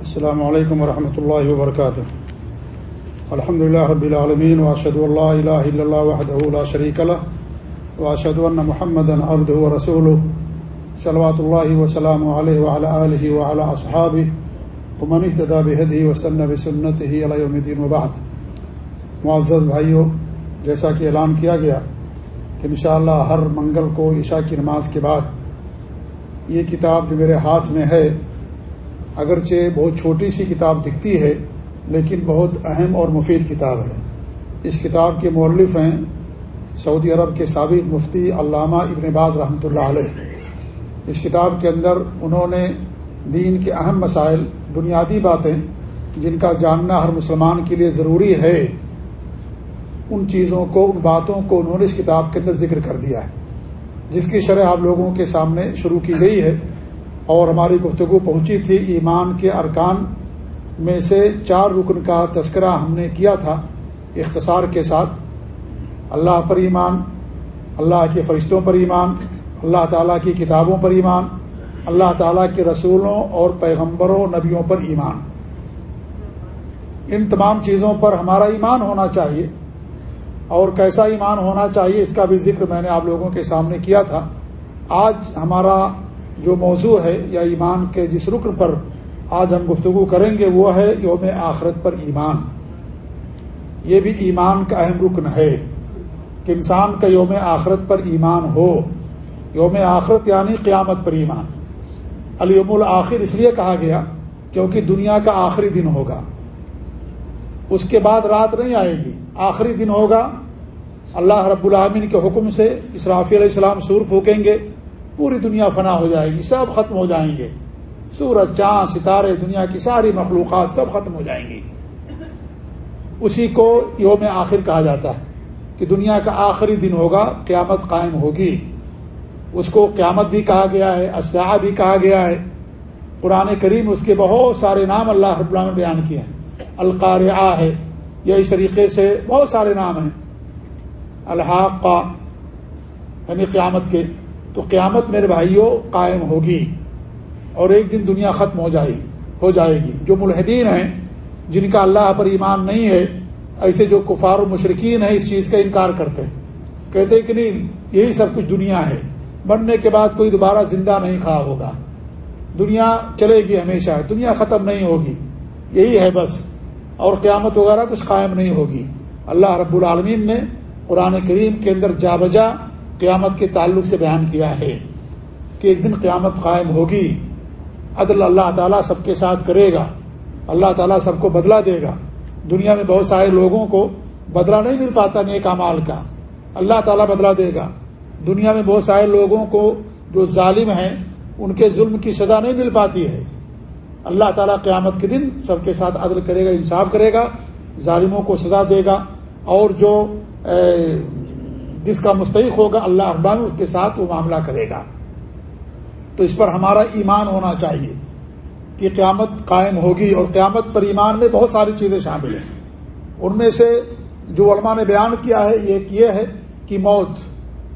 السلام علیکم ورحمۃ اللہ وبرکاتہ۔ الحمد لله رب العالمين واشهد ان لا اله الا الله وحده لا شريك له واشهد ان محمدا عبده ورسوله صلوات الله وسلامه عليه وعلى اله وعلى اصحابه ومن اهتدى بهديه واستنى بسنته الى يوم الدين وبعد۔ معزز بھائیو، جیسا کہ اعلان کیا گیا کہ انشاءاللہ ہر منگل کو عشاء کی نماز کے بعد یہ کتاب جو میرے ہاتھ میں ہے اگرچہ بہت چھوٹی سی کتاب دکھتی ہے، لیکن بہت اہم اور مفید کتاب ہے۔ اس کتاب کے مولف ہیں سعودی عرب کے سابق مفتی علامہ ابن باز رحمۃ اللہ علیہ۔ اس کتاب کے اندر انہوں نے دین کے اہم مسائل، بنیادی باتیں جن کا جاننا ہر مسلمان کے لیے ضروری ہے، ان چیزوں کو، ان باتوں کو انہوں نے اس کتاب کے اندر ذکر کر دیا ہے۔ جس کی شرح آپ لوگوں کے سامنے شروع کی گئی ہے۔ اور ہماری گفتگو پہنچی تھی ایمان کے ارکان میں سے چار رکن کا تذکرہ ہم نے کیا تھا اختصار کے ساتھ۔ اللہ پر ایمان، اللہ کے فرشتوں پر ایمان، اللہ تعالیٰ کی کتابوں پر ایمان، اللہ تعالیٰ کے رسولوں اور پیغمبروں، نبیوں پر ایمان۔ ان تمام چیزوں پر ہمارا ایمان ہونا چاہیے۔ اور کیسا ایمان ہونا چاہیے اس کا بھی ذکر میں نے آپ لوگوں کے سامنے کیا تھا۔ آج ہمارا جو موضوع ہے یا ایمان کے جس رکن پر آج ہم گفتگو کریں گے، وہ ہے یوم آخرت پر ایمان۔ یہ بھی ایمان کا اہم رکن ہے کہ انسان کا یوم آخرت پر ایمان ہو۔ یوم آخرت یعنی قیامت پر ایمان۔ الوم الآخر اس لیے کہا گیا کیونکہ دنیا کا آخری دن ہوگا۔ اس کے بعد رات نہیں آئے گی، آخری دن ہوگا۔ اللہ رب العامن کے حکم سے اسرافی علیہ السلام سور پھونکیں گے۔ پوری دنیا فنا ہو جائے گی، سب ختم ہو جائیں گے۔ سورج، چاند، ستارے، دنیا کی ساری مخلوقات سب ختم ہو جائیں گی۔ اسی کو یوم آخر کہا جاتا ہے کہ دنیا کا آخری دن ہوگا، قیامت قائم ہوگی۔ اس کو قیامت بھی کہا گیا ہے اسا بھی کہا گیا ہے۔ قرآن کریم اس کے بہت سارے نام اللہ رب العالمین بیان کیے ہیں۔ القارعہ ہے یا اس طریقے سے بہت سارے نام ہیں۔ الحاق کا یعنی قیامت کے۔ تو قیامت میرے بھائیوں قائم ہوگی اور ایک دن دنیا ختم ہو جائے ہو جائے گی۔ جو ملحدین ہیں، جن کا اللہ پر ایمان نہیں ہے، ایسے جو کفار و مشرقین ہیں، اس چیز کا انکار کرتے ہیں۔ کہتے ہیں کہ نہیں، یہی سب کچھ دنیا ہے۔ مرنے کے بعد کوئی دوبارہ زندہ نہیں کھڑا ہوگا۔ دنیا چلے گی ہمیشہ، دنیا ختم نہیں ہوگی۔ یہی ہے بس۔ اور قیامت وغیرہ کچھ قائم نہیں ہوگی۔ اللہ رب العالمین نے قرآن کریم کے اندر جا بجا قیامت کے تعلق سے بیان کیا ہے کہ ایک دن قیامت قائم ہوگی، عدل اللہ تعالیٰ سب کے ساتھ کرے گا، اللہ تعالیٰ سب کو بدلا دے گا۔ دنیا میں بہت سارے لوگوں کو بدلا نہیں مل پاتا نیک امال کا۔ اللہ تعالیٰ بدلا دے گا۔ دنیا میں بہت سارے لوگوں کو جو ظالم ہیں، ان کے ظلم کی سزا نہیں مل پاتی ہے۔ اللہ تعالیٰ قیامت کے دن سب کے ساتھ عدل کرے گا، انصاف کرے گا، ظالموں کو سزا دے گا اور جو جس کا مستحق ہوگا اللہ اربان اس کے ساتھ وہ معاملہ کرے گا۔ تو اس پر ہمارا ایمان ہونا چاہیے کہ قیامت قائم ہوگی اور قیامت پر ایمان میں بہت ساری چیزیں شامل ہیں۔ ان میں سے جو علماء نے بیان کیا ہے ایک یہ ہے کہ موت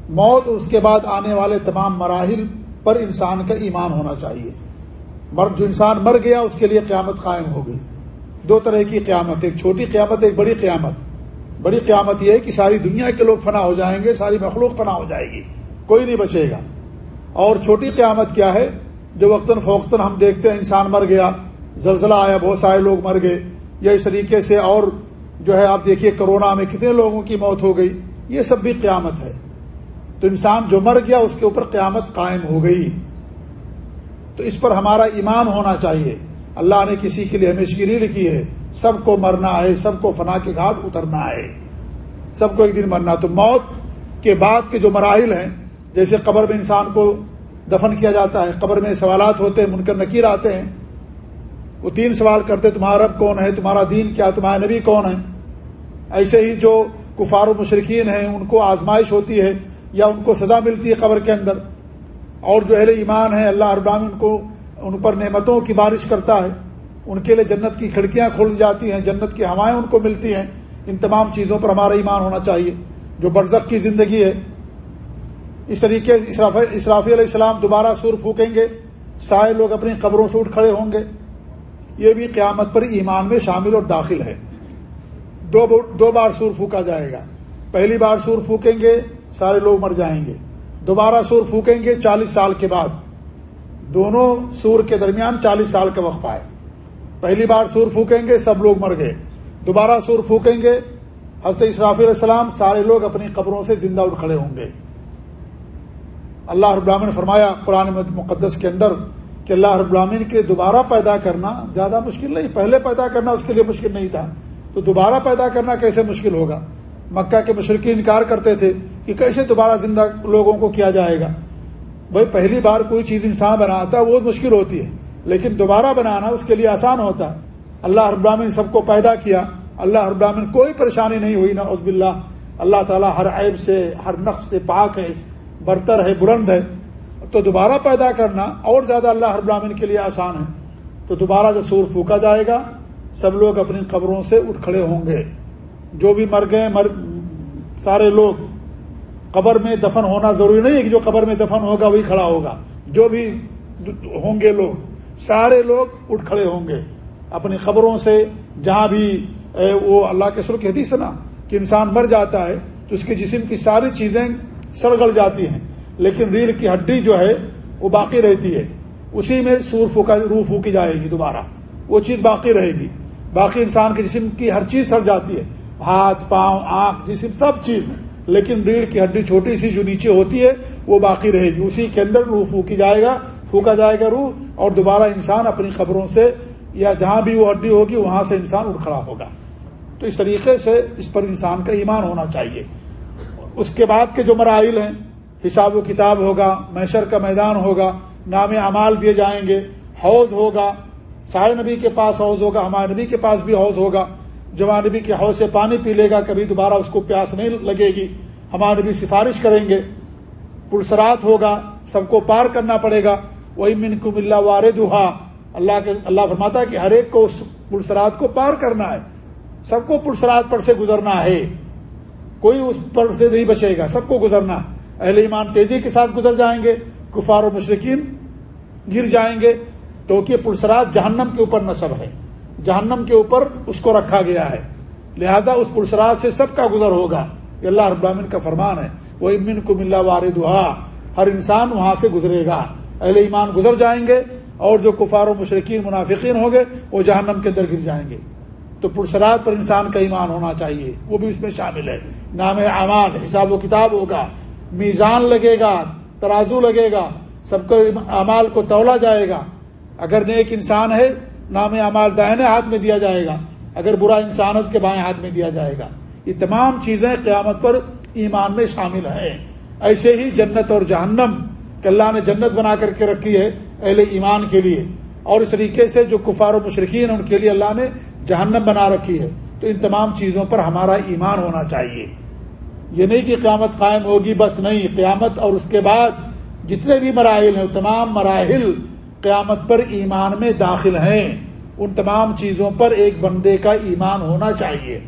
موت اس کے بعد آنے والے تمام مراحل پر انسان کا ایمان ہونا چاہیے۔ مر، جو انسان مر گیا، اس کے لیے قیامت قائم ہو گئی دو طرح کی قیامت، ایک چھوٹی قیامت، ایک بڑی قیامت۔ بڑی قیامت یہ ہے کہ ساری دنیا کے لوگ فنا ہو جائیں گے، ساری مخلوق فنا ہو جائے گی، کوئی نہیں بچے گا۔ اور چھوٹی قیامت کیا ہے؟ جو وقتاً فوقتاً ہم دیکھتے ہیں، انسان مر گیا، زلزلہ آیا، بہت سارے لوگ مر گئے، یا اس طریقے سے اور جو ہے، آپ دیکھیے کرونا میں کتنے لوگوں کی موت ہو گئی، یہ سب بھی قیامت ہے۔ تو انسان جو مر گیا، اس کے اوپر قیامت قائم ہو گئی۔ تو اس پر ہمارا ایمان ہونا چاہیے۔ اللہ نے کسی کے لیے ہمیشہ نہیں لکھی ہے۔ سب کو مرنا ہے، سب کو فنا کے گھاٹ اترنا ہے۔ سب کو ایک دن مرنا تو موت کے بعد کے جو مراحل ہیں، جیسے قبر میں انسان کو دفن کیا جاتا ہے، قبر میں سوالات ہوتے ہیں، منکر نکیر آتے ہیں۔ وہ تین سوال کرتے، تمہارا رب کون ہے؟ تمہارا دین کیا؟ تمہارا نبی کون ہے؟ ایسے ہی جو کفار و مشرقین ہیں، ان کو آزمائش ہوتی ہے یا ان کو سزا ملتی ہے قبر کے اندر۔ اور جو اہل ایمان ہے اللہ اربام ان کو، ان پر نعمتوں کی بارش کرتا ہے۔ ان کے لیے جنت کی کھڑکیاں کھول جاتی ہیں، جنت کی ہوائیں ان کو ملتی ہیں۔ ان تمام چیزوں پر ہمارا ایمان ہونا چاہیے۔ جو برزخ کی زندگی ہے، اس طریقے اسرافی علیہ السلام دوبارہ سور پھونکیں گے۔ سارے لوگ اپنی قبروں سے اٹھ کھڑے ہوں گے۔ یہ بھی قیامت پر ایمان میں شامل اور داخل ہے۔ دو دو بار سور پھونکا جائے گا۔ پہلی بار سور پھونکیں گے، سارے لوگ مر جائیں گے۔ دوبارہ سور پھونکیں گے چالیس سال کے بعد۔ دونوں سور کے درمیان چالیس سال کا وقفہ ہے۔ پہلی بار سور پھونکیں گے، سب لوگ مر گئے۔ دوبارہ سور پھونکیں گے۔ حضرت اسراف علیہ السلام سارے لوگ اپنی قبروں سے زندہ اٹھ کھڑے ہوں گے۔ اللہ رب العالمین نے فرمایا، قرآن مقدس کے اندر کہ اللہ رب العالمین کے لیے دوبارہ پیدا کرنا زیادہ مشکل نہیں، پہلے پیدا کرنا اس کے لیے مشکل نہیں تھا۔ تو دوبارہ پیدا کرنا کیسے مشکل ہوگا؟ مکہ کے مشرقی انکار کرتے تھے کہ کیسے دوبارہ زندہ لوگوں کو کیا جائے گا۔ بھائی، پہلی بار کوئی چیز انسان بناتا ہے، وہ مشکل ہوتی ہے۔ لیکن دوبارہ بنانا اس کے لیے آسان ہوتا۔ ہے اللہ رب العالمین سب کو پیدا کیا۔ اللہ رب العالمین کوئی پریشانی نہیں ہوئی نا عزب اللہ اللہ تعالیٰ ہر عیب سے، ہر نقص سے پاک ہے، برتر ہے، بلند ہے۔ تو دوبارہ پیدا کرنا اور زیادہ اللہ رب العالمین کے لیے آسان ہے۔ تو دوبارہ جب سور پھونکا جائے گا، سب لوگ اپنی قبروں سے اٹھ کھڑے ہوں گے۔ جو بھی مر گئے، مر سارے لوگ۔ قبر میں دفن ہونا ضروری نہیں ہے کہ جو قبر میں دفن ہوگا، وہی کھڑا ہوگا۔ جو بھی ہوں گے لوگ۔ سارے لوگ اٹھ کھڑے ہوں گے۔ اپنی خبروں سے جہاں بھی وہ اللہ کے سر کی حدیث نا، کہ انسان مر جاتا ہے تو اس کے جسم کی ساری چیزیں سڑگڑ جاتی ہیں۔ لیکن ریڑھ کی ہڈی جو ہے، وہ باقی رہتی ہے۔ اسی میں سور پھونکا، روح پھونکی جائے گی دوبارہ۔ وہ چیز باقی رہے گی۔ باقی انسان کے جسم کی ہر چیز سڑ جاتی ہے۔ ہاتھ، پاؤں، آنکھ، جسم سب چیز۔ لیکن ریڑھ کی ہڈی چھوٹی سی جو نیچے ہوتی ہے، وہ باقی رہے گی۔ اسی کے اندر روح پھونکی جائے گا۔ پھونکا جائے گا روح اور دوبارہ انسان اپنی خبروں سے یا جہاں بھی وہ ہڈی ہوگی وہاں سے انسان اٹھ کھڑا ہوگا۔ تو اس طریقے سے اس پر انسان کا ایمان ہونا چاہیے۔ اس کے بعد کے جو مراحل ہیں، حساب و کتاب ہوگا میشر کا میدان ہوگا، نام اعمال دیے جائیں گے، حوض ہوگا، سارے نبی کے پاس حوض ہوگا، ہمارے نبی کے پاس بھی حوض ہوگا۔ جوان نبی کے حوض سے پانی پی لے گا، کبھی دوبارہ اس کو پیاس نہیں لگے گی۔ ہمارے نبی سفارش کریں گے۔ پلسرات ہوگا، سب کو پار کرنا پڑے گا۔ وہی من کم اللہ وار دہا اللہ کے اللہ فرماتا کہ ہر ایک کو اس پلسرات کو پار کرنا ہے۔ سب کو پلسرات پر سے گزرنا ہے۔ کوئی اس پر سے نہیں بچے گا، سب کو گزرنا اہل ایمان تیزی کے ساتھ گزر جائیں گے، کفار و مشرقین گر جائیں گے۔ تو کہ پلسرات جہنم کے اوپر نصب ہے۔ جہنم کے اوپر اس کو رکھا گیا ہے۔ لہذا اس پلسرات سے سب کا گزر ہوگا۔ یہ اللہ رب العالمین کا فرمان ہے۔ وہ امن کو ملا وار دہا ہر انسان وہاں سے گزرے گا۔ اہل ایمان گزر جائیں گے اور جو کفار و مشرقین منافقین ہوں گے وہ جہنم کے اندر گر جائیں گے۔ تو پرسرات پر انسان کا ایمان ہونا چاہیے۔ وہ بھی اس میں شامل ہے۔ نام اعمال، حساب و کتاب ہوگا۔ میزان لگے گا، ترازو لگے گا۔ سب کو اعمال کو تولا جائے گا۔ اگر نیک انسان ہے، نام اعمال دائنے ہاتھ میں دیا جائے گا۔ اگر برا انسان اس کے بائیں ہاتھ میں دیا جائے گا۔ یہ تمام چیزیں قیامت پر ایمان میں شامل ہیں۔ ایسے ہی جنت اور جہنم کہ اللہ نے جنت بنا کر کے رکھی ہے اہل ایمان کے لیے۔ اور اس طریقے سے جو کفار و مشرقین ہیں، ان کے لیے اللہ نے جہنم بنا رکھی ہے۔ تو ان تمام چیزوں پر ہمارا ایمان ہونا چاہیے۔ یہ نہیں کہ قیامت قائم ہوگی، بس نہیں، قیامت اور اس کے بعد جتنے بھی مراحل ہیں، تمام مراحل قیامت پر ایمان میں داخل ہیں۔ ان تمام چیزوں پر ایک بندے کا ایمان ہونا چاہیے۔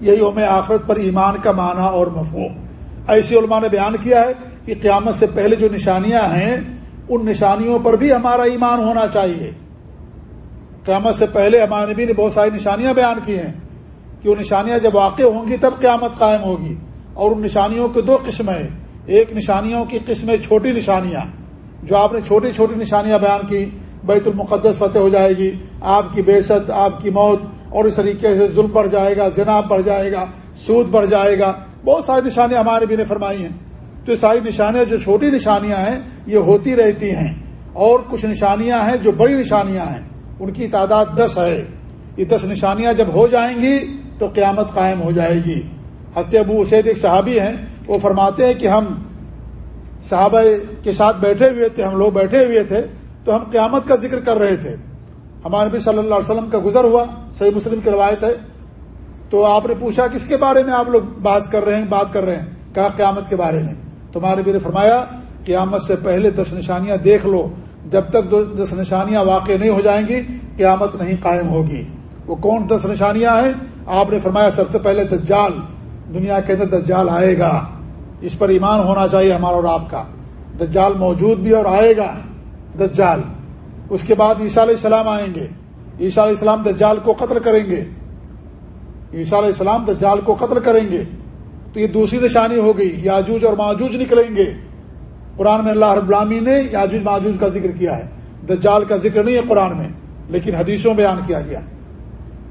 یہ یوم آخرت پر ایمان کا معنی اور مفہوم۔ ایسی علماء نے بیان کیا ہے کہ قیامت سے پہلے جو نشانیاں ہیں، ان نشانیوں پر بھی ہمارا ایمان ہونا چاہیے۔ قیامت سے پہلے ہمارے نبی نے بہت ساری نشانیاں بیان کی ہیں کہ وہ نشانیاں جب واقع ہوں گی، تب قیامت قائم ہوگی۔ اور ان نشانیوں کے دو قسمیں ایک نشانیوں کی قسمیں چھوٹی نشانیاں، جو آپ نے چھوٹی چھوٹی نشانیاں بیان کی، بیت المقدس فتح ہو جائے گی، آپ کی بے ست آپ کی موت، اور اس طریقے سے ظلم بڑھ جائے گا جناب بڑھ جائے گا، سود بڑھ جائے گا۔ بہت ساری نشانیاں ہمارے بھی نے فرمائی ہیں۔ تو یہ ساری نشانیاں جو چھوٹی نشانیاں ہیں، یہ ہوتی رہتی ہیں۔ اور کچھ نشانیاں ہیں جو بڑی نشانیاں ہیں۔ ان کی تعداد دس ہے۔ یہ دس نشانیاں جب ہو جائیں گی تو قیامت قائم ہو جائے گی۔ حضرت ابو اسید ایک صحابی ہیں۔ وہ فرماتے ہیں کہ ہم صحابہ کے ساتھ بیٹھے ہوئے تھے، ہم لوگ بیٹھے ہوئے تھے، تو ہم قیامت کا ذکر کر رہے تھے۔ ہمارے نبی صلی اللہ علیہ وسلم کا گزر ہوا، صحیح مسلم کی روایت ہے۔ تو آپ نے پوچھا کس کے بارے میں آپ لوگ بات کر رہے ہیں، بات کر رہے ہیں، کہا قیامت کے بارے میں۔ تمہارے بھی نے فرمایا، قیامت سے پہلے دس نشانیاں دیکھ لو، جب تک دس نشانیاں واقع نہیں ہو جائیں گی، قیامت نہیں قائم ہوگی۔ وہ کون دس نشانیاں ہیں؟ آپ نے فرمایا، سب سے پہلے دجال۔ دنیا کے اندر دجال آئے گا۔ اس پر ایمان ہونا چاہیے ہمارا اور آپ کا۔ دجال موجود بھی اور آئے گا۔ دجال۔ اس کے بعد عیسیٰ علیہ السلام آئیں گے۔ عیسیٰ علیہ السلام دجال کو قتل کریں گے۔ عیسیٰ علیہ السلام دجال کو قتل کریں گے۔ تو یہ دوسری نشانی ہو گئی یاجوج اور ماجوج نکلیں گے۔ قرآن میں اللہ رب نے یاجوج ماجوج کا ذکر کیا ہے۔ دجال کا ذکر نہیں ہے قرآن میں، لیکن حدیثوں بیان کیا گیا۔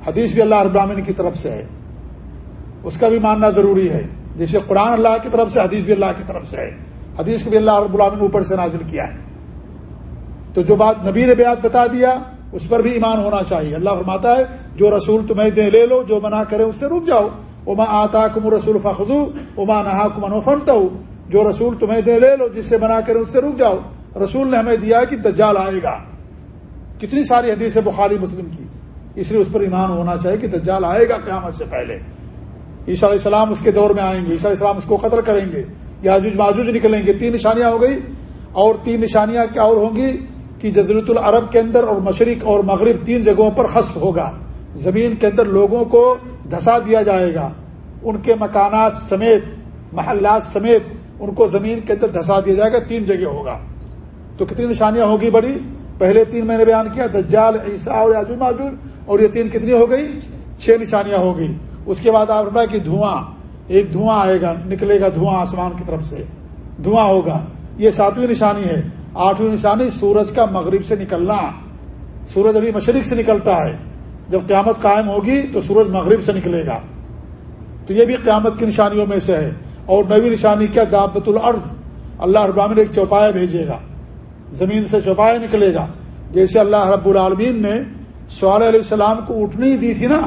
حدیث بھی اللہ رب کی طرف سے ہے۔ اس کا بھی ماننا ضروری ہے۔ جیسے قرآن اللہ کی طرف سے، حدیث بھی اللہ کی طرف سے ہے۔ حدیث کو بھی اللہ رب اوپر سے نازل کیا ہے۔ تو جو بات نبی نے بیات بتا دیا، اس پر بھی ایمان ہونا چاہیے۔ اللہ فرماتا ہے، جو رسول تمہیں دے لے لو، جو منع کرے اس سے رک جاؤ۔ اما آتا کم رسول فخو اما نہا کمن فنتا جو رسول تمہیں دے لے لو، جس سے منع کرے اس سے رک جاؤ۔ رسول نے ہمیں دیا کہ دجال آئے گا۔ کتنی ساری حدیث ہے بخاری مسلم کی۔ اس لیے اس پر ایمان ہونا چاہیے کہ دجال آئے گا قیامت سے پہلے۔ عیسیٰ علیہ السلام اس کے دور میں آئیں گے، عیسیٰ علیہ السلام اس کو قتل کریں گے۔ یاجوج، ماجوج نکلیں گے۔ تین نشانیاں ہو گئی۔ اور تین نشانیاں کیا اور ہوں گی؟ کہ جزرت العرب کے اندر اور مشرق اور مغرب تین جگہوں پر خصف ہوگا۔ زمین کے اندر لوگوں کو دھسا دیا جائے گا۔ ان کے مکانات سمیت، محلات سمیت ان کو زمین کے اندر دھسا دیا جائے گا، تین جگہ ہوگا۔ تو کتنی نشانیاں ہوگی بڑی؟ پہلے تین میں نے بیان کیا، دجال، عیسیٰ اور یاجوج ماجوج، اور یہ تین کتنی ہو گئی؟ چھ نشانیاں ہو گئی۔ اس کے بعد آپ کہ دھواں، ایک دھواں آئے گا، نکلے گا دھواں آسمان کی طرف سے۔ دھواں ہوگا۔ یہ ساتویں نشانی ہے۔ آٹھویں نشانی سورج کا مغرب سے نکلنا۔ سورج ابھی مشرق سے نکلتا ہے۔ جب قیامت قائم ہوگی تو سورج مغرب سے نکلے گا۔ تو یہ بھی قیامت کی نشانیوں میں سے ہے۔ اور نوی نشانی کیا؟ دعوت العرض اللہ ابامن ایک چوپایا بھیجے گا۔ زمین سے چوپایا نکلے گا۔ جیسے اللہ رب العالمین نے سوال علیہ السلام کو اونٹنی دی تھی نا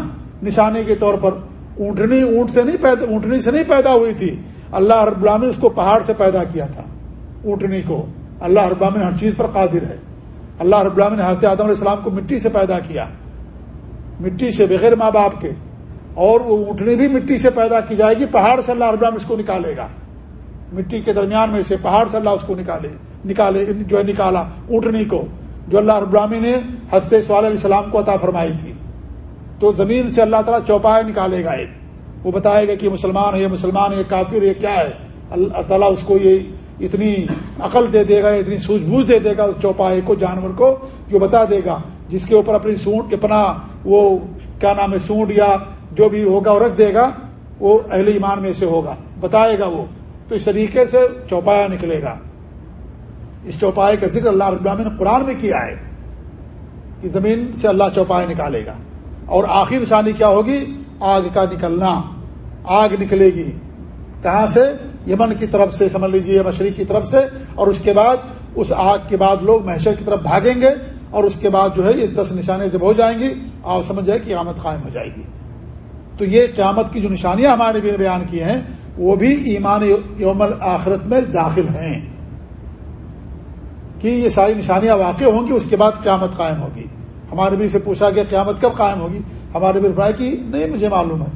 نشانے کے طور پر۔ اونٹنی اونٹ سے نہیں پیدا، اونٹنی سے نہیں پیدا ہوئی تھی۔ اللہ رب العالمین اس کو پہاڑ سے پیدا کیا تھا، اونٹنی کو۔ اللہ رب العالمین ہر چیز پر قادر ہے۔ اللہ رب العالمین حضرت آدم علیہ السلام کو مٹی سے پیدا کیا۔ مٹی سے بغیر ماں باپ کے، اور وہ اونٹنی بھی مٹی سے پیدا کی جائے گی، پہاڑ سے اللہ رب اس کو نکالے گا۔ مٹی کے درمیان میں سے پہاڑ سے اللہ اس کو نکالے نکالے، جو ہے نکالا اونٹنی کو، جو اللہ رب العالمین نے ہنستے سوال علیہ السلام کو عطا فرمائی تھی۔ تو زمین سے اللہ تعالیٰ چوپائے نکالے گا ایک۔ وہ بتائے گا کہ مسلمان ہے، یہ مسلمان ہے کافر یہ کیا ہے؟ اللہ تعالیٰ اس کو یہ اتنی عقل دے دے گا، اتنی سوجھ بوجھ دے دے گا اس چوپائے کو، جانور کو، جو بتا دے گا، جس کے اوپر اپنی سونٹ، اپنا وہ کیا نام ہے، سونٹ یا جو بھی ہوگا وہ رکھ دے گا، وہ اہل ایمان میں سے ہوگا، بتائے گا وہ۔ تو اس طریقے سے چوپایا نکلے گا۔ اس چوپائے کا ذکر اللہ رب نے قرآن میں کیا ہے کہ زمین سے اللہ چوپائے نکالے گا۔ اور آخر نشانی کیا ہوگی؟ آگ کا نکلنا۔ آگ نکلے گی۔ کہاں سے؟ یمن کی طرف سے، سمجھ لیجیے مشرق کی طرف سے۔ اور اس کے بعد، اس آگ کے بعد لوگ محشر کی طرف بھاگیں گے۔ اور اس کے بعد جو ہے یہ دس نشانیں جب ہو جائیں گی آپ سمجھ جائے کہ قیامت قائم ہو جائے گی۔ تو یہ قیامت کی جو نشانیاں ہمارے بھی بیان کی ہیں، وہ بھی ایمان یوم آخرت میں داخل ہیں۔ کہ یہ ساری نشانیاں واقع ہوں گی، اس کے بعد قیامت قائم ہوگی۔ ہمارے نبی سے پوچھا کہ قیامت کب قائم ہوگی؟ ہمارے نبی رفائے کی نہیں، مجھے معلوم ہے۔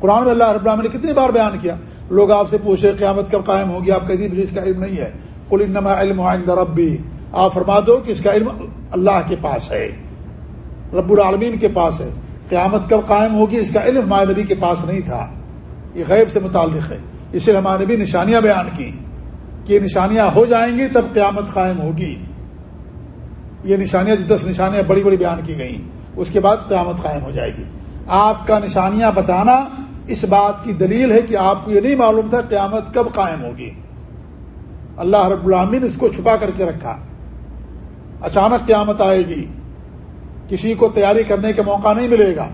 قرآن میں اللہ رب العالمین نے کتنی بار بیان کیا، لوگ آپ سے پوچھے، قیامت کب قائم ہوگی؟ آپ کہتی مجھے اس کا علم نہیں ہے۔ کل انما علم عند ربی۔ آپ فرما دو کہ اس کا علم اللہ کے پاس ہے۔ رب العالمین کے پاس ہے۔ قیامت کب قائم ہوگی اس کا علم ہمارے نبی کے پاس نہیں تھا۔ یہ غیب سے متعلق ہے۔ اس لیے ہمارے نبی نشانیاں بیان کی کہ نشانیاں ہو جائیں گی تب قیامت قائم ہوگی۔ یہ نشانیاں جو دس نشانیاں بڑی بڑی بیان کی گئیں، اس کے بعد قیامت قائم ہو جائے گی۔ آپ کا نشانیاں بتانا اس بات کی دلیل ہے کہ آپ کو یہ نہیں معلوم تھا قیامت کب قائم ہوگی۔ اللہ رب العامن اس کو چھپا کر کے رکھا۔ اچانک قیامت آئے گی۔ کسی کو تیاری کرنے کا موقع نہیں ملے گا۔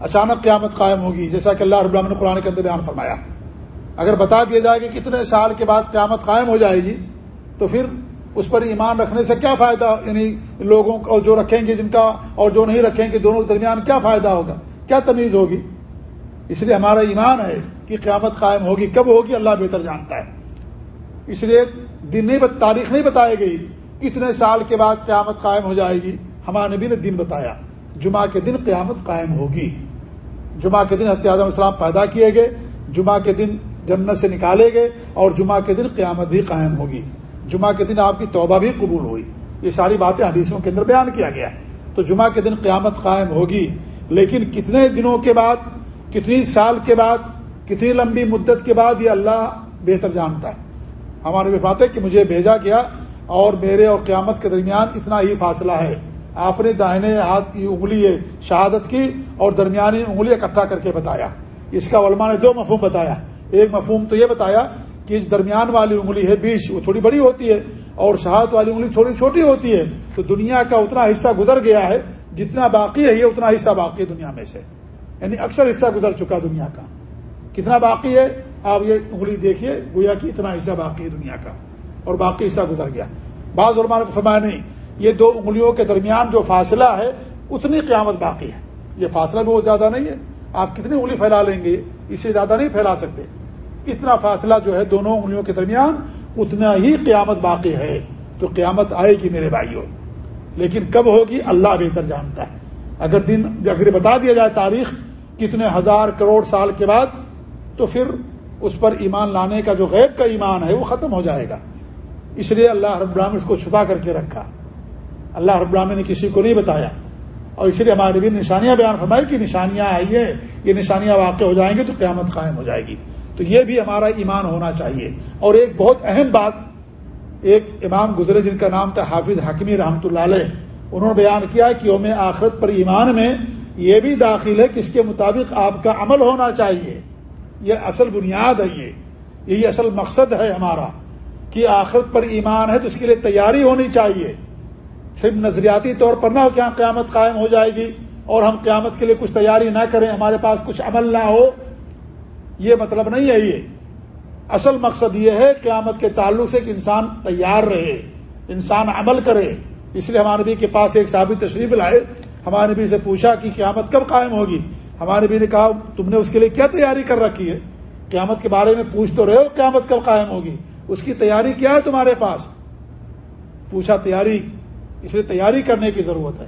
اچانک قیامت قائم ہوگی، جیسا کہ اللہ رب العالمین نے قرآن کے اندر بیان فرمایا۔ اگر بتا دیا جائے کہ کتنے سال کے بعد قیامت قائم ہو جائے گی، تو پھر اس پر ایمان رکھنے سے کیا فائدہ؟ یعنی لوگوں کو جو رکھیں گے جن کا اور جو نہیں رکھیں گے، دونوں کے درمیان کیا فائدہ ہوگا؟ کیا تمیز ہوگی؟ اس لیے ہمارا ایمان ہے کہ قیامت قائم ہوگی۔ کب ہوگی؟ اللہ بہتر جانتا ہے۔ اس لیے دن نہیں تاریخ نہیں بتائی گئی۔ کتنے سال کے بعد قیامت قائم ہو جائے گی۔ ہمارے نبی نے دن بتایا، جمعہ کے دن قیامت قائم ہوگی۔ جمعہ کے دن حضرت اعظم اسلام پیدا کیے گئے، جمعہ کے دن جنت سے نکالے گئے اور جمعہ کے دن قیامت بھی قائم ہوگی۔ جمعہ کے دن آپ کی توبہ بھی قبول ہوئی۔ یہ ساری باتیں حدیثوں کے اندر بیان کیا گیا۔ تو جمعہ کے دن قیامت قائم ہوگی، لیکن کتنے دنوں کے بعد، کتنی سال کے بعد، کتنی لمبی مدت کے بعد یہ اللہ بہتر جانتا ہے۔ ہمارے بھی بات ہے کہ مجھے بھیجا گیا اور میرے اور قیامت کے درمیان اتنا ہی فاصلہ ہے۔ آپ نے داہنے ہاتھ کی انگلی شہادت کی اور درمیانی انگلی اکٹھا کر کے بتایا۔ اس کا علماء نے دو مفہوم بتایا۔ ایک مفہوم تو یہ بتایا کہ درمیان والی انگلی ہے، بیچ وہ تھوڑی بڑی ہوتی ہے اور شہادت والی انگلی تھوڑی چھوٹی ہوتی ہے۔ تو دنیا کا اتنا حصہ گزر گیا ہے، جتنا باقی ہے، یہ اتنا حصہ باقی ہے دنیا میں سے۔ یعنی اکثر حصہ گزر چکا دنیا کا۔ کتنا باقی ہے؟ آپ یہ انگلی دیکھیے، گویا کہ اتنا حصہ باقی ہے دنیا کا اور باقی حصہ گزر گیا۔ بعض علماء نے فرمایا نہیں یہ دو انگلیوں کے درمیان جو فاصلہ ہے، اتنی قیامت باقی ہے۔ یہ فاصلہ بھی بہت زیادہ نہیں ہے۔ آپ کتنی انگلی پھیلا لیں گے، اسے زیادہ نہیں پھیلا سکتے۔ اتنا فاصلہ جو ہے دونوں انگلیوں کے درمیان، اتنا ہی قیامت باقی ہے۔ تو قیامت آئے گی میرے بھائیوں لیکن کب ہوگی اللہ بہتر جانتا ہے۔ اگر دن اگر بتا دیا جائے تاریخ کتنے ہزار کروڑ سال کے بعد، تو پھر اس پر ایمان لانے کا جو غیب کا ایمان ہے، وہ ختم ہو جائے گا۔ اس لیے اللہ رب العالمین اس کو چھپا کر کے رکھا۔ اللہ رب العالمین نے کسی کو نہیں بتایا اور اس لیے ہمارے بھی نشانیاں بیان فرمائی کہ نشانیاں آئیے یہ نشانیاں واقع ہو جائیں گی تو قیامت قائم ہو جائے گی۔ تو یہ بھی ہمارا ایمان ہونا چاہیے۔ اور ایک بہت اہم بات، ایک امام گزرے جن کا نام تھا حافظ حکمی رحمۃ اللہ علیہ، انہوں نے بیان کیا کہ یوم آخرت پر ایمان میں یہ بھی داخل ہے کہ اس کے مطابق آپ کا عمل ہونا چاہیے۔ یہ اصل بنیاد ہے یہ۔ یہی اصل مقصد ہے ہمارا کہ آخرت پر ایمان ہے تو اس کے لیے تیاری ہونی چاہیے۔ صرف نظریاتی طور پر نہ ہو کہ ہاں قیامت قائم ہو جائے گی اور ہم قیامت کے لیے کچھ تیاری نہ کریں، ہمارے پاس کچھ عمل نہ ہو، یہ مطلب نہیں ہے یہ۔ اصل مقصد یہ ہے قیامت کے تعلق سے کہ انسان تیار رہے، انسان عمل کرے۔ اس لیے ہمارے نبی کے پاس ایک ثابت تشریف لائے، ہمارے نبی سے پوچھا کہ قیامت کب قائم ہوگی؟ ہمارے نبی نے کہا، تم نے اس کے لیے کیا تیاری کر رکھی ہے؟ قیامت کے بارے میں پوچھ تو رہے ہو قیامت کب قائم ہوگی؟ اس کی تیاری کیا ہے تمہارے پاس؟ پوچھا تیاری اس لیے تیاری کرنے کی ضرورت ہے۔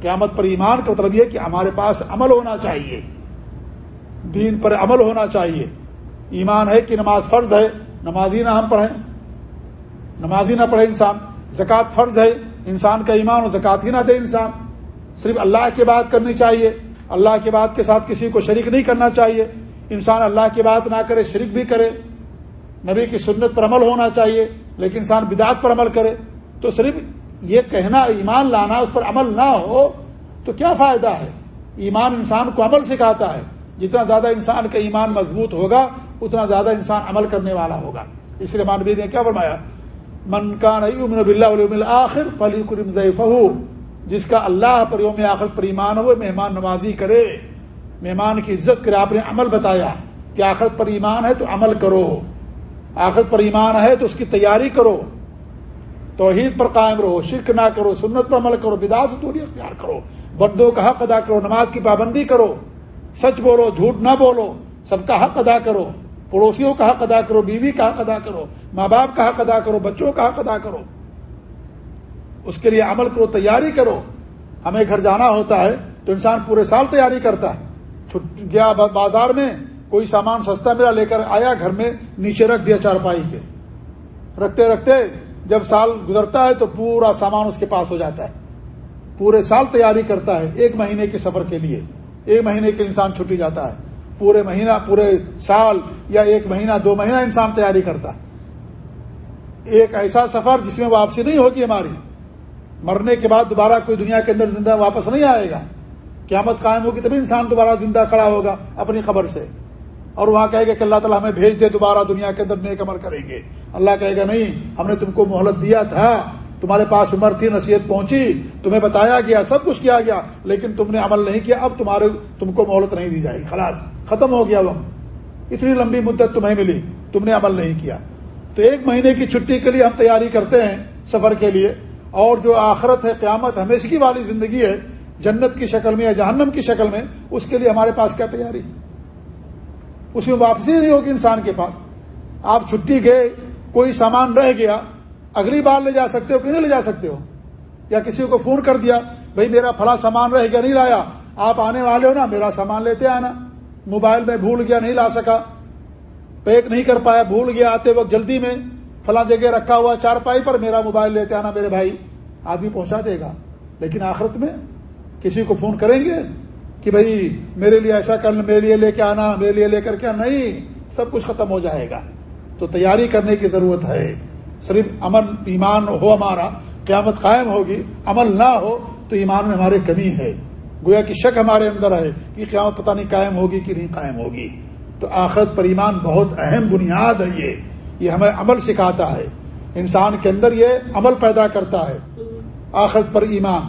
قیامت پر ایمان کا مطلب یہ کہ ہمارے پاس عمل ہونا چاہیے۔ دین پر عمل ہونا چاہیے۔ ایمان ہے کہ نماز فرض ہے، نمازی نہ ہم پڑھیں۔ نمازی نہ پڑھے انسان۔ زکوٰۃ فرض ہے، انسان کا ایمان اور زکوٰۃ ہی نہ دے انسان۔ صرف اللہ کی بات کرنی چاہیے۔ اللہ کی بات کے ساتھ کسی کو شریک نہیں کرنا چاہیے۔ انسان اللہ کی بات نہ کرے، شریک بھی کرے۔ نبی کی سنت پر عمل ہونا چاہیے، لیکن انسان بدعت پر عمل کرے۔ تو صرف یہ کہنا ایمان لانا اس پر عمل نہ ہو تو کیا فائدہ ہے؟ ایمان انسان کو عمل سکھاتا ہے۔ جتنا زیادہ انسان کا ایمان مضبوط ہوگا، اتنا زیادہ انسان عمل کرنے والا ہوگا۔ اس لیے مانوی نے کیا فرمایا؟ من کا نہیں آخر پلی کرم ضعیف جس کا اللہ پر یوم آخر پر ایمان ہو مہمان نوازی کرے، مہمان کی عزت کرے، آپ نے عمل بتایا کہ آخرت پر ایمان ہے تو عمل کرو۔ آخرت پر ایمان ہے تو اس کی تیاری کرو۔ توحید پر قائم رہو، شرک نہ کرو، سنت پر عمل کرو بدا سے دوری اختیار کرو۔ بندوں کا حق ادا کرو، نماز کی پابندی کرو۔ سچ بولو، جھوٹ نہ بولو، سب کا حق ادا کرو۔ پڑوسیوں کا حق ادا کرو، بیوی کا حق ادا کرو، ماں باپ کا حق ادا کرو، بچوں کا حق ادا کرو۔ اس کے لیے عمل کرو، تیاری کرو۔ ہمیں گھر جانا ہوتا ہے تو انسان پورے سال تیاری کرتا ہے۔ گیا بازار میں کوئی سامان سستا میرا لے کر آیا گھر میں، نیچے رکھ دیا چارپائی کے۔ رکھتے رکھتے جب سال گزرتا ہے تو پورا سامان اس کے پاس ہو جاتا ہے۔ پورے سال تیاری کرتا ہے، ایک مہینے کے سفر کے لیے۔ ایک مہینے کے انسان چھٹی جاتا ہے۔ پورے مہینہ، پورے سال یا ایک مہینہ، دو مہینہ انسان تیاری کرتا ہے۔ ایک ایسا سفر جس میں واپسی نہیں ہوگی ہماری۔ مرنے کے بعد دوبارہ کوئی دنیا کے اندر زندہ واپس نہیں آئے گا۔ قیامت قائم ہوگی تبھی انسان دوبارہ زندہ کھڑا ہوگا اپنی خبر سے۔ اور وہاں کہے گا کہ اللہ تعالیٰ ہمیں بھیج دے، دوبارہ دنیا کے اندر نیک عمل کریں گے۔ اللہ کہے گا نہیں، ہم نے تم کو مہلت دیا تھا، تمہارے پاس عمر تھی، نصیحت پہنچی، تمہیں بتایا گیا، سب کچھ کیا گیا، لیکن تم نے عمل نہیں کیا، اب تمہارے، تم کو مہلت نہیں دی جائے گی۔ خلاص، ختم ہو گیا وقت۔ اتنی لمبی مدت تمہیں ملی، تم نے عمل نہیں کیا۔ تو ایک مہینے کی چھٹی کے لیے ہم تیاری کرتے ہیں سفر کے لیے، اور جو آخرت ہے، قیامت ہمیشہ والی زندگی ہے، جنت کی شکل میں یا جہنم کی شکل میں، اس کے لیے ہمارے پاس کیا تیاری؟ اس میں واپسی نہیں ہوگی انسان کے پاس۔ آپ چھٹی گئے، کوئی سامان رہ گیا، اگلی بار لے جا سکتے ہو کہ نہیں لے جا سکتے ہو؟ یا کسی کو فون کر دیا، بھائی میرا فلاں سامان رہ گیا، نہیں لایا۔ آپ آنے والے ہو نا، میرا سامان لیتے آنا۔ موبائل میں بھول گیا، نہیں لا سکا۔ پیک نہیں کر پایا، بھول گیا آتے وقت جلدی میں فلاں جگہ رکھا ہوا چار پائی پر میرا موبائل لیتے آنا میرے بھائی۔ آدمی پہنچا دے گا۔ لیکن آخرت میں کسی کو فون کریں گے؟ کہ بھائی میرے لیے ایسا کر، میرے لیے لے کے آنا، میرے لیے لے کر کے نہیں، سب کچھ ختم ہو جائے گا۔ تو تیاری کرنے کی ضرورت ہے۔ صرف امن ایمان ہو ہمارا، قیامت قائم ہوگی، عمل نہ ہو تو ایمان میں ہمارے کمی ہے۔ گویا کہ شک ہمارے اندر ہے کہ قیامت پتہ نہیں قائم ہوگی کہ نہیں قائم ہوگی۔ تو آخرت پر ایمان بہت اہم بنیاد ہے یہ۔ یہ ہمیں عمل سکھاتا ہے۔ انسان کے اندر یہ عمل پیدا کرتا ہے۔ آخرت پر ایمان،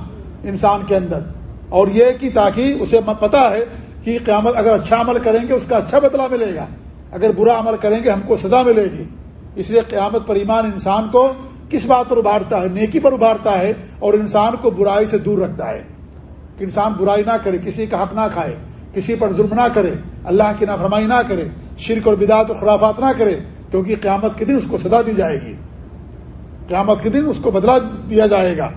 انسان کے اندر۔ اور یہ کہ تاکہ اسے پتا ہے کہ قیامت اگر اچھا عمل کریں گے، اس کا اچھا بدلہ ملے گا۔ اگر برا عمل کریں گے، ہم کو سزا ملے گی۔ اس لیے قیامت پر ایمان انسان کو کس بات پر ابھارتا ہے؟ نیکی پر ابھارتا ہے اور انسان کو برائی سے دور رکھتا ہے۔ کہ انسان برائی نہ کرے، کسی کا حق نہ کھائے، کسی پر ظلم نہ کرے، اللہ کی نافرمائی نہ کرے، شرک اور بدعت و خرافات نہ کرے، کیونکہ قیامت کے دن اس کو سزا دی جائے گی۔ قیامت کے دن اس کو بدلا دیا جائے گا۔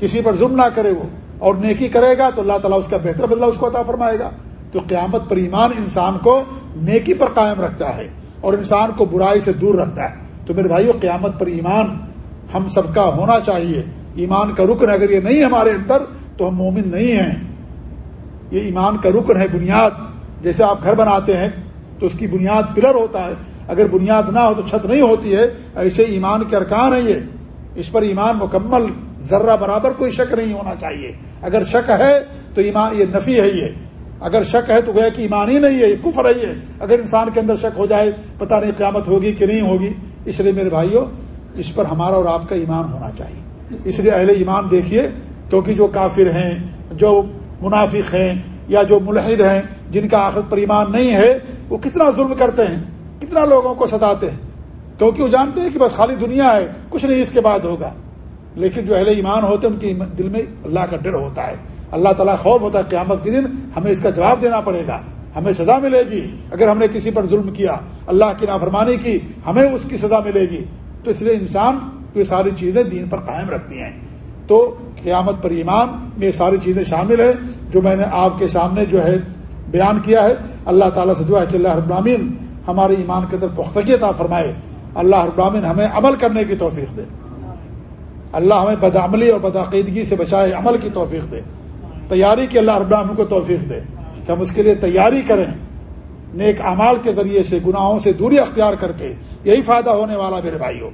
کسی پر ظلم نہ کرے وہ۔ اور نیکی کرے گا تو اللہ تعالیٰ اس کا بہتر بدلا اس کو عطا فرمائے گا۔ تو قیامت پر ایمان انسان کو نیکی پر قائم رکھتا ہے اور انسان کو برائی سے دور رکھتا ہے۔ تو میرے بھائیو، قیامت پر ایمان ہم سب کا ہونا چاہیے۔ ایمان کا رکن اگر یہ نہیں ہمارے اندر، تو ہم مومن نہیں ہیں۔ یہ ایمان کا رکن ہے بنیاد۔ جیسے آپ گھر بناتے ہیں، تو اس کی بنیاد پلر ہوتا ہے۔ اگر بنیاد نہ ہو تو چھت نہیں ہوتی ہے۔ ایسے ایمان کے ارکان ہیں یہ۔ اس پر ایمان مکمل ذرہ برابر کوئی شک نہیں ہونا چاہیے۔ اگر شک ہے تو ایمان یہ نفی ہے یہ۔ اگر شک ہے تو گیا کہ ایمان ہی نہیں ہے، یہ کفر ہے یہ۔ اگر انسان کے اندر شک ہو جائے، پتہ نہیں قیامت ہوگی کہ نہیں ہوگی۔ اس لیے میرے بھائیوں، اس پر ہمارا اور آپ کا ایمان ہونا چاہیے۔ اس لیے اہل ایمان دیکھیے، کیونکہ جو کافر ہیں، جو منافق ہیں، یا جو ملحد ہیں، جن کا آخرت پر ایمان نہیں ہے، وہ کتنا ظلم کرتے ہیں، کتنا لوگوں کو ستاتے ہیں۔ کیونکہ وہ جانتے ہیں کہ بس خالی دنیا ہے، کچھ نہیں اس کے بعد ہوگا۔ لیکن جو اہل ایمان ہوتے ہیں، ان کے دل میں اللہ کا ڈر ہوتا ہے۔ اللہ تعالیٰ خوف ہوتا ہے، قیامت کے دن ہمیں اس کا جواب دینا پڑے گا۔ ہمیں سزا ملے گی۔ اگر ہم نے کسی پر ظلم کیا، اللہ کی نافرمانی کی، ہمیں اس کی سزا ملے گی۔ تو اس لیے انسان یہ ساری چیزیں دین پر قائم رکھتی ہیں۔ تو قیامت پر ایمان میں ساری چیزیں شامل ہیں۔ جو میں نے آپ کے سامنے جو ہے بیان کیا ہے، اللہ تعالیٰ سے دعا کہ اللہ ابرامین ہمارے ایمان کے اندر پختگی عطا فرمائے۔ اللہ ابرامین ہمیں عمل کرنے کی توفیق دے۔ اللہ ہمیں بدعملی اور بدعقیدگی سے بچائے عمل کی توفیق دے۔ تیاری کے اللہ ابراہم کو توفیق دے کہ ہم اس کے لیے تیاری کریں۔ نیک اعمال کے ذریعے سے، گناہوں سے دوری اختیار کر کے یہی فائدہ ہونے والا میرے بھائی ہو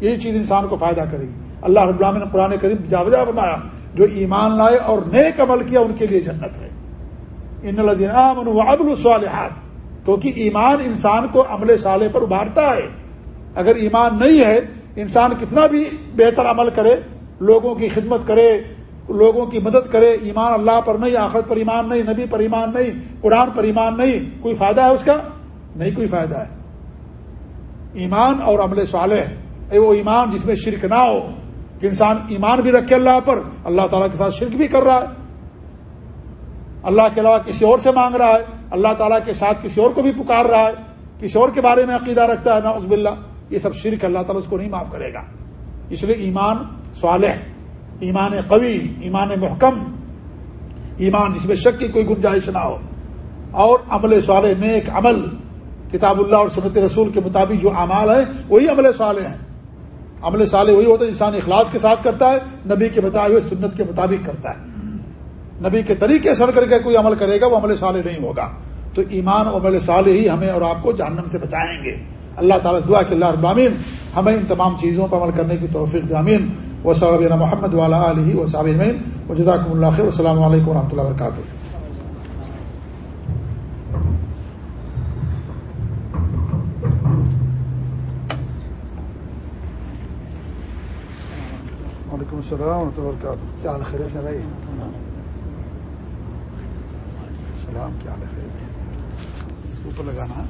یہی چیز انسان کو فائدہ کرے گی۔ اللہ رب العالمین نے قرآن کریم جا بجا فرمایا، جو ایمان لائے اور نیک عمل کیا، ان کے لیے جنت ہے۔ ان ابل الصالحات، کیونکہ ایمان انسان کو عمل صالح پر ابھارتا ہے۔ اگر ایمان نہیں ہے انسان کتنا بھی بہتر عمل کرے، لوگوں کی خدمت کرے، لوگوں کی مدد کرے، ایمان اللہ پر نہیں، آخرت پر ایمان نہیں، نبی پر ایمان نہیں، قرآن پر ایمان نہیں، کوئی فائدہ ہے اس کا؟ نہیں کوئی فائدہ ہے۔ ایمان اور عمل صالح وہ ایمان جس میں شرک نہ ہو، کہ انسان ایمان بھی رکھے اللہ پر، اللہ تعالیٰ کے ساتھ شرک بھی کر رہا ہے۔ اللہ کے علاوہ کسی اور سے مانگ رہا ہے، اللہ تعالیٰ کے ساتھ کسی اور کو بھی پکار رہا ہے، کسی اور کے بارے میں عقیدہ رکھتا ہے، نعوذ باللہ۔ یہ سب شرک اللہ تعالیٰ اس کو نہیں معاف کرے گا۔ اس لیے ایمان صالح، ایمان قوی، ایمان محکم، ایمان جس میں شک کی کوئی گنجائش نہ ہو۔ اور عمل صالح نیک عمل، کتاب اللہ اور سنت رسول کے مطابق جو اعمال ہیں، وہی عمل صالح ہیں۔ عمل صالح وہی ہوتا ہے، انسان اخلاص کے ساتھ کرتا ہے، نبی کے بتائے ہوئے سنت کے مطابق کرتا ہے۔ نبی کے طریقے سر کر کے کوئی عمل کرے گا، وہ عمل صالح نہیں ہوگا۔ تو ایمان عمل صالح ہی ہمیں اور آپ کو جہنم سے بچائیں گے۔ اللہ تعالیٰ دعا کہ اللہ ابامین ہمیں ان تمام چیزوں پر عمل کرنے کی توفیق دامین و صابین محمد والا علیہ و صابین و جزاکم اللہ خیر۔ السلام علیکم و رحمۃ اللہ وبرکاتہ۔ وعلیکم السلام ورحمۃ اللہ وبرکاتہ۔ کیا حال خیر سے بھائی؟ السلام کیا حال خیر؟ اس کو اوپر لگانا